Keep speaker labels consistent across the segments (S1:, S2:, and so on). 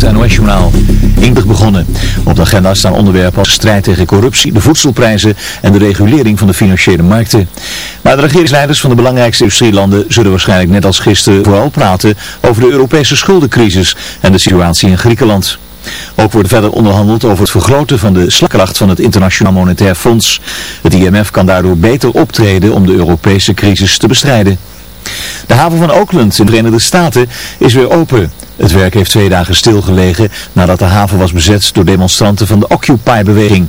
S1: het NOS-journaal. Begonnen. Op de agenda staan onderwerpen als strijd tegen corruptie, de voedselprijzen en de regulering van de financiële markten. Maar de regeringsleiders van de belangrijkste industrielanden zullen waarschijnlijk net als gisteren vooral praten over de Europese schuldencrisis en de situatie in Griekenland. Ook wordt verder onderhandeld over het vergroten van de slagkracht van het Internationaal Monetair Fonds. Het IMF kan daardoor beter optreden om de Europese crisis te bestrijden. De haven van Oakland in de Verenigde Staten is weer open. Het werk heeft twee dagen stilgelegen nadat de haven was bezet door demonstranten van de Occupy-beweging.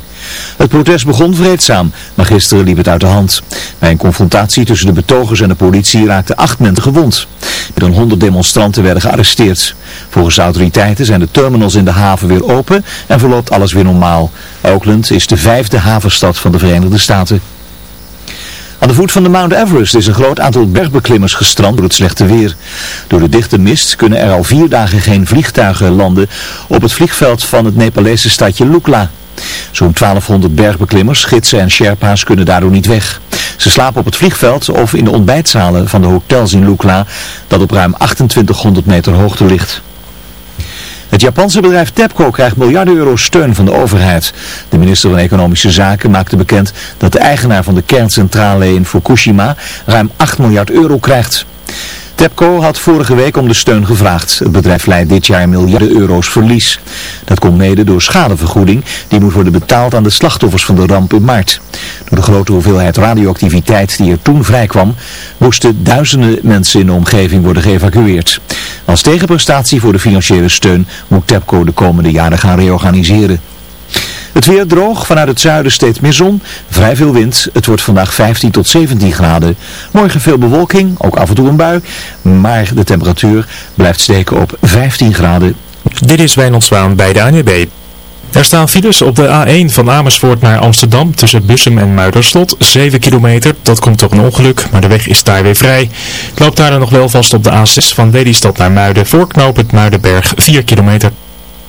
S1: Het protest begon vreedzaam, maar gisteren liep het uit de hand. Bij een confrontatie tussen de betogers en de politie raakten acht mensen gewond. Meer dan honderd demonstranten werden gearresteerd. Volgens autoriteiten zijn de terminals in de haven weer open en verloopt alles weer normaal. Oakland is de vijfde havenstad van de Verenigde Staten. Aan de voet van de Mount Everest is een groot aantal bergbeklimmers gestrand door het slechte weer. Door de dichte mist kunnen er al vier dagen geen vliegtuigen landen op het vliegveld van het Nepalese stadje Lukla. Zo'n 1200 bergbeklimmers, gidsen en sherpa's kunnen daardoor niet weg. Ze slapen op het vliegveld of in de ontbijtzalen van de hotels in Lukla, dat op ruim 2800 meter hoogte ligt. Het Japanse bedrijf TEPCO krijgt miljarden euro steun van de overheid. De minister van Economische Zaken maakte bekend dat de eigenaar van de kerncentrale in Fukushima ruim 8 miljard euro krijgt. TEPCO had vorige week om de steun gevraagd. Het bedrijf leidt dit jaar miljarden euro's verlies. Dat komt mede door schadevergoeding die moet worden betaald aan de slachtoffers van de ramp in maart. Door de grote hoeveelheid radioactiviteit die er toen vrijkwam, moesten duizenden mensen in de omgeving worden geëvacueerd. Als tegenprestatie voor de financiële steun moet TEPCO de komende jaren gaan reorganiseren. Het weer droog, vanuit het zuiden steeds meer zon, vrij veel wind. Het wordt vandaag 15 tot 17 graden. Morgen veel bewolking, ook af en toe een bui, maar de temperatuur blijft steken op 15 graden.
S2: Dit is Wijnald Zwaan bij de ANWB. Er staan files op de A1 van Amersfoort naar Amsterdam tussen Bussum en Muiderslot. 7 kilometer, dat komt door een ongeluk, maar de weg is daar weer vrij. Het loopt daar dan nog wel vast op de A6 van Lelystad naar Muiden voor knooppunt Muidenberg 4 kilometer.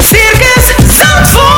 S3: Circus Zandvoort.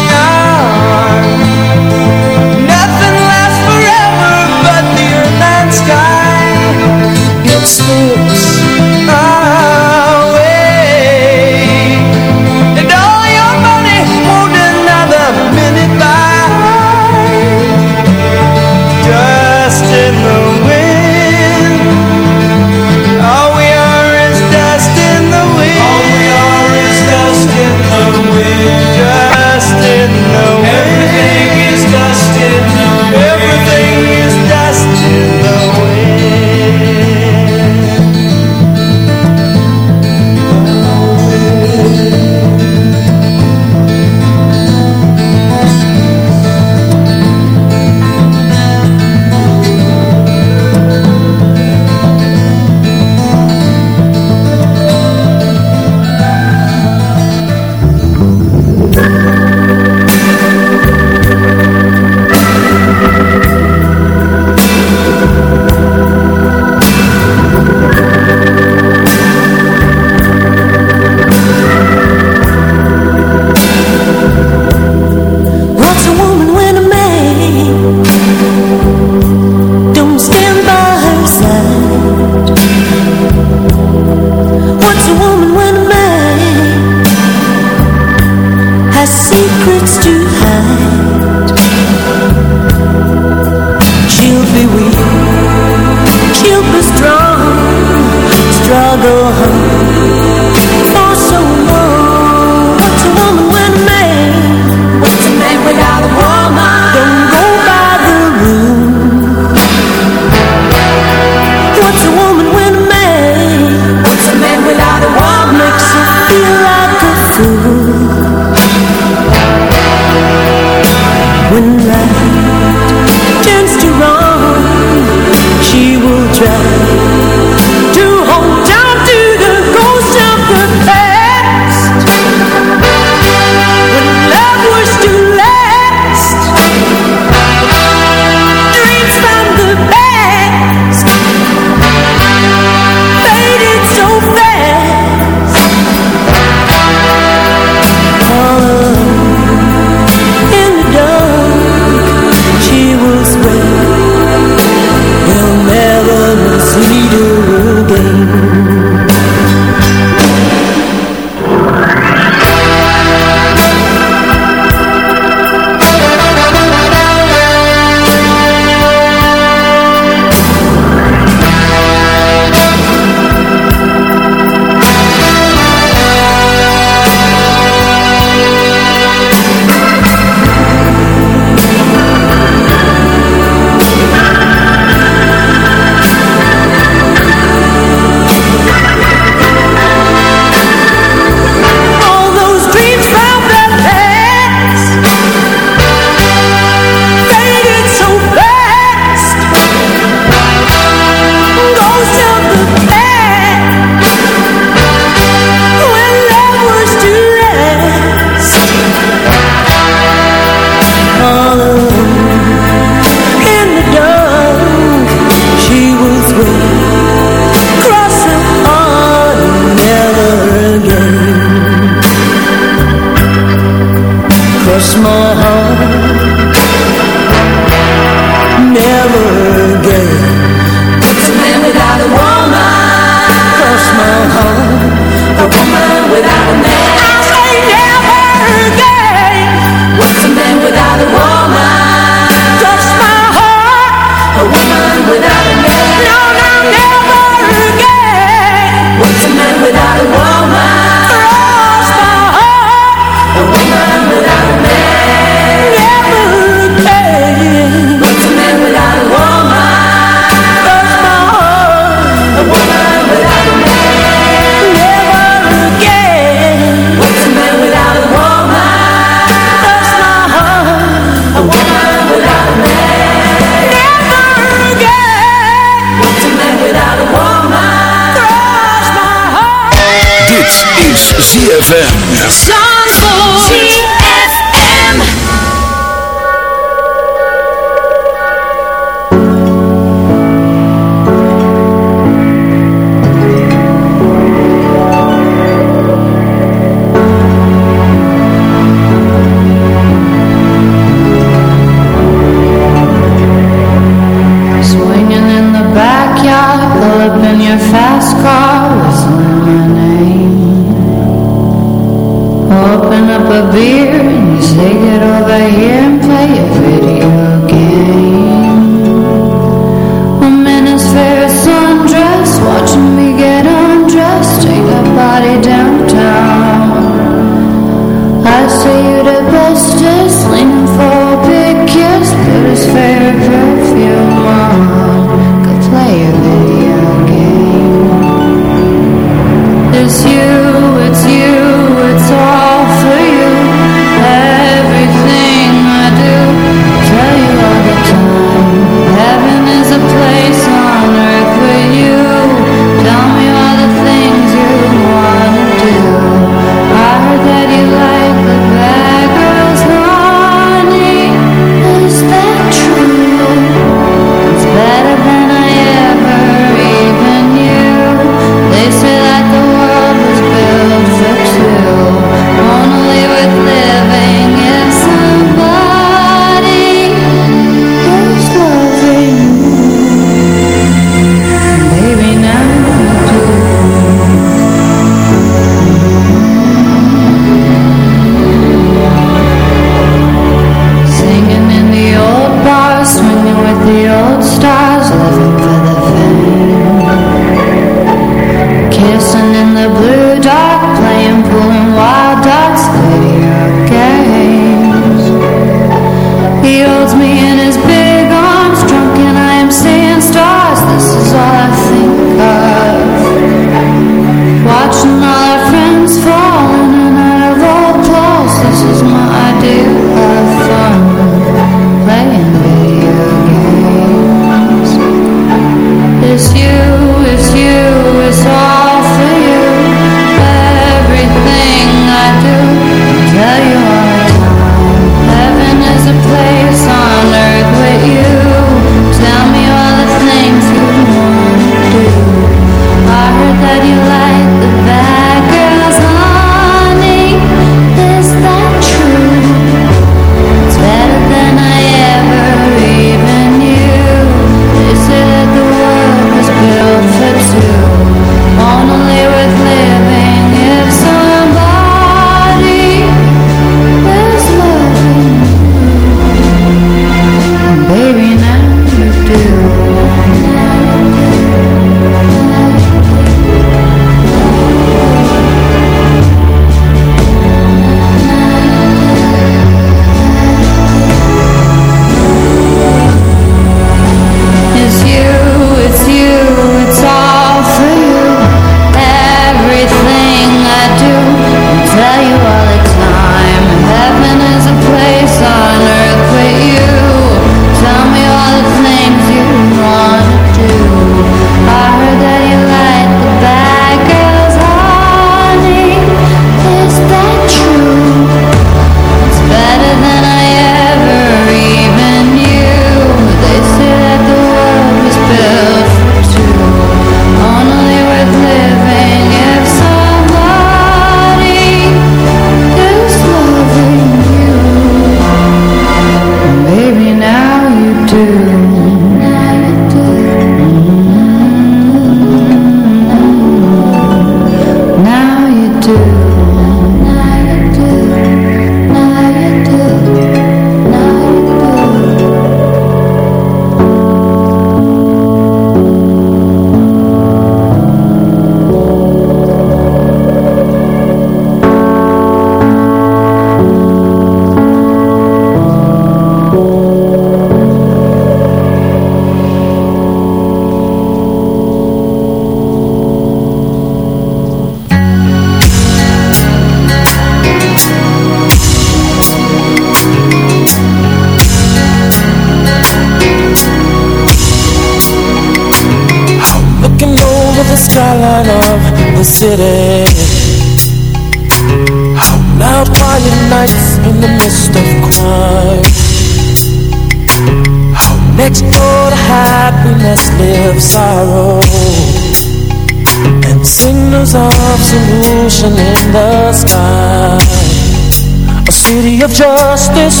S4: Of
S5: justice,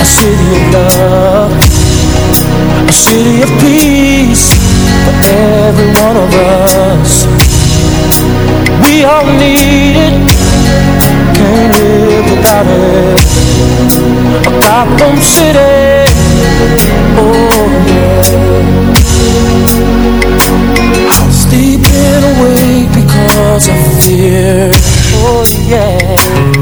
S5: a city of love, a city of peace for every one of us. We all need it, can't live without it. A Gotham City, oh yeah. I'm Sleeping awake because of fear, oh yeah.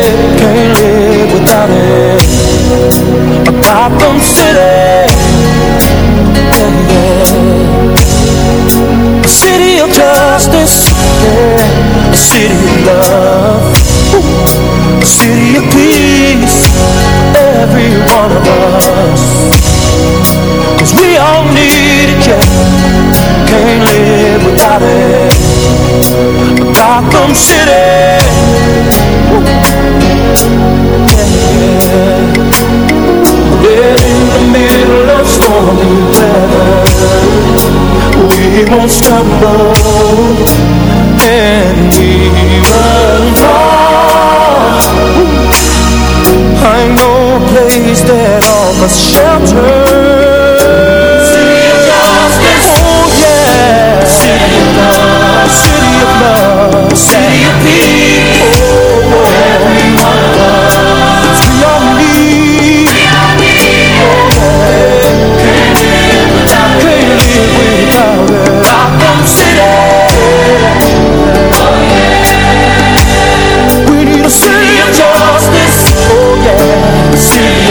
S5: A Gotham City, yeah, yeah. City of justice, yeah. City of love, a city of peace, every one of us. Cause we all need it, yeah. Can't live without it. Gotham City. Stormy We won't stumble And we run far I know a place that offers shelter City of justice Oh yeah City of love. City of love City of city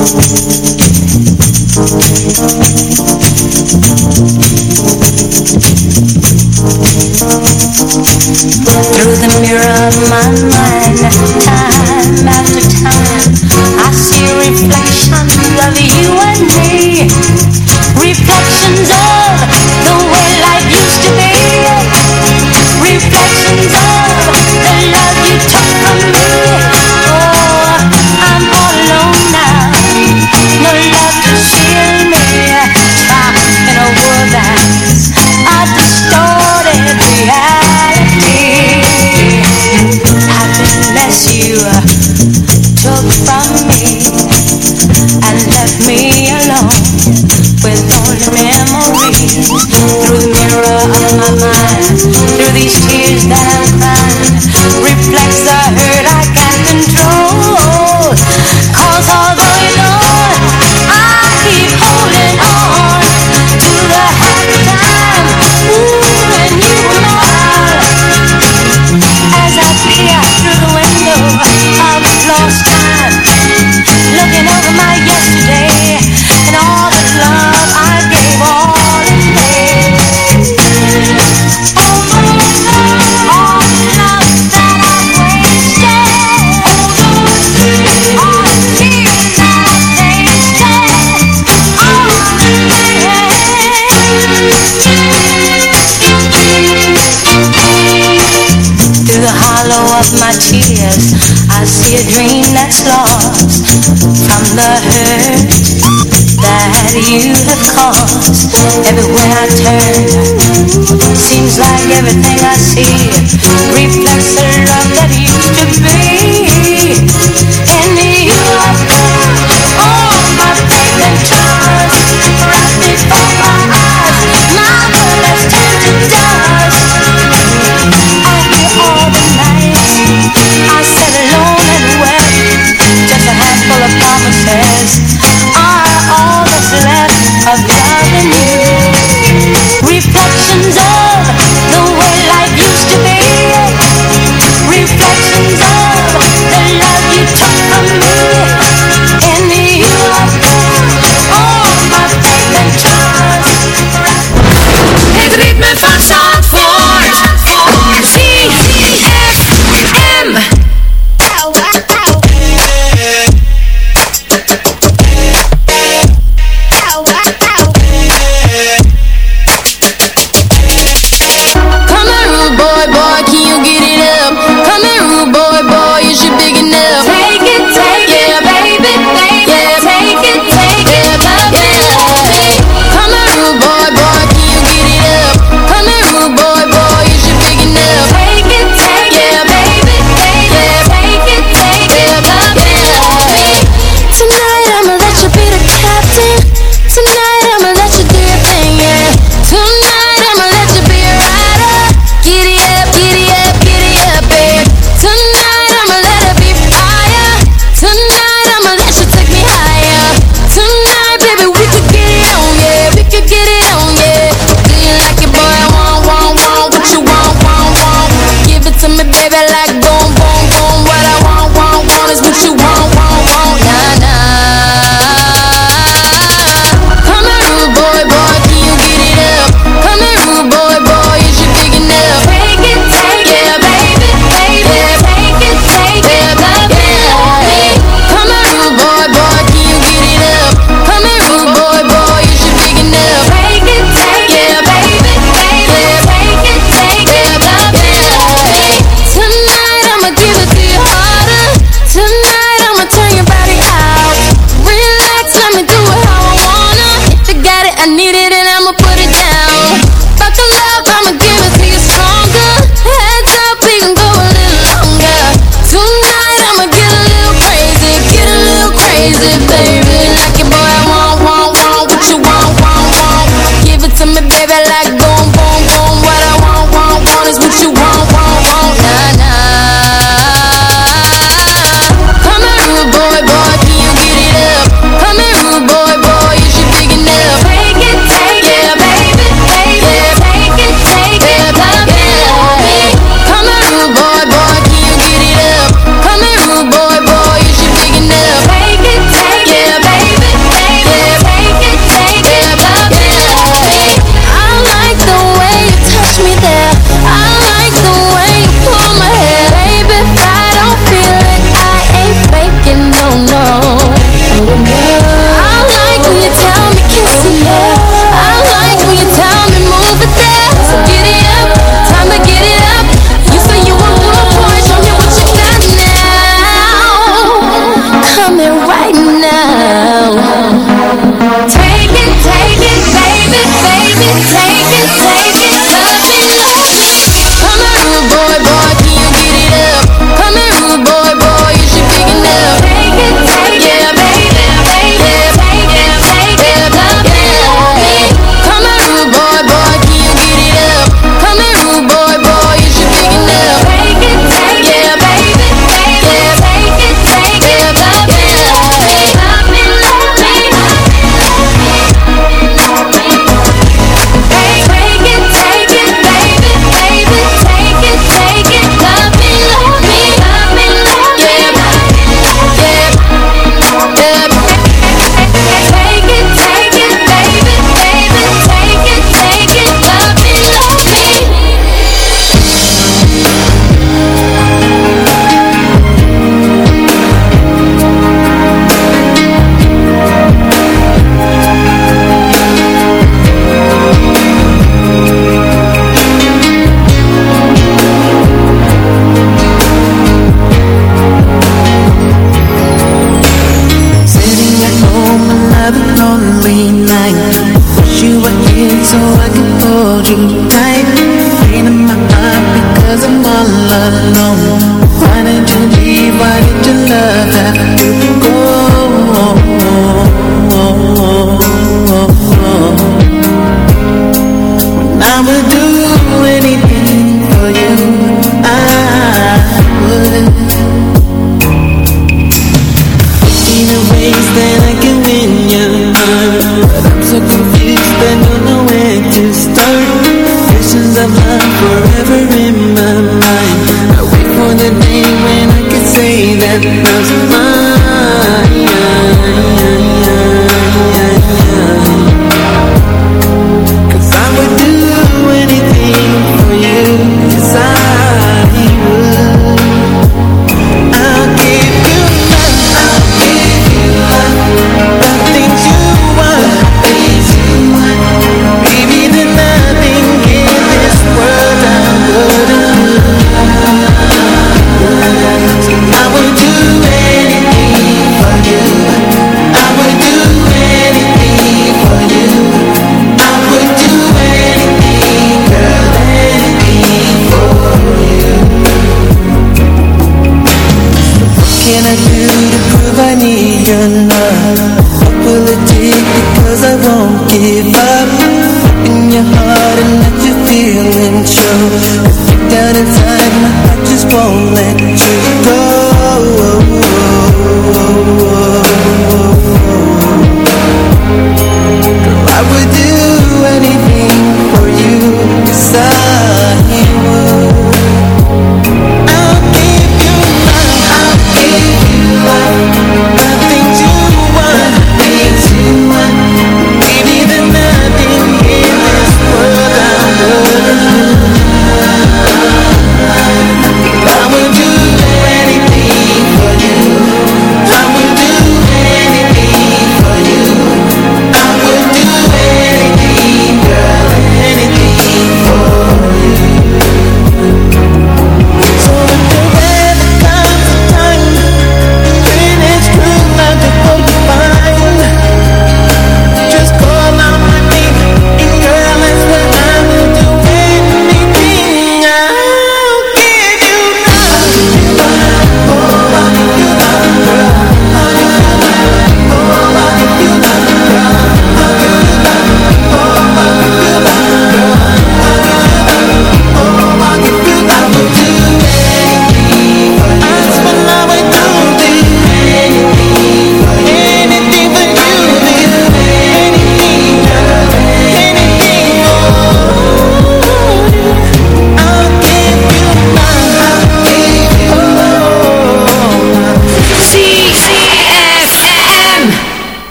S6: Through the
S4: mirror of my mind.
S7: everything I see. Reflects the love that used to be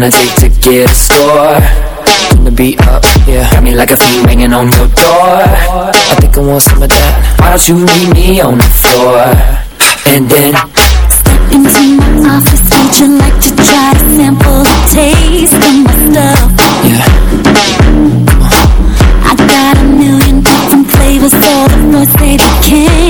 S7: on a date to
S8: get a score. Gonna be up, yeah. Got me like a fiend banging on your door. I think I want some of that. Why don't you meet me on the floor? And then Step
S7: into my office Would you like to try to sample a taste of my stuff?
S8: Yeah.
S7: I got a million different flavors So the boys they became.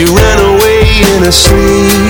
S5: She ran away in her sleep.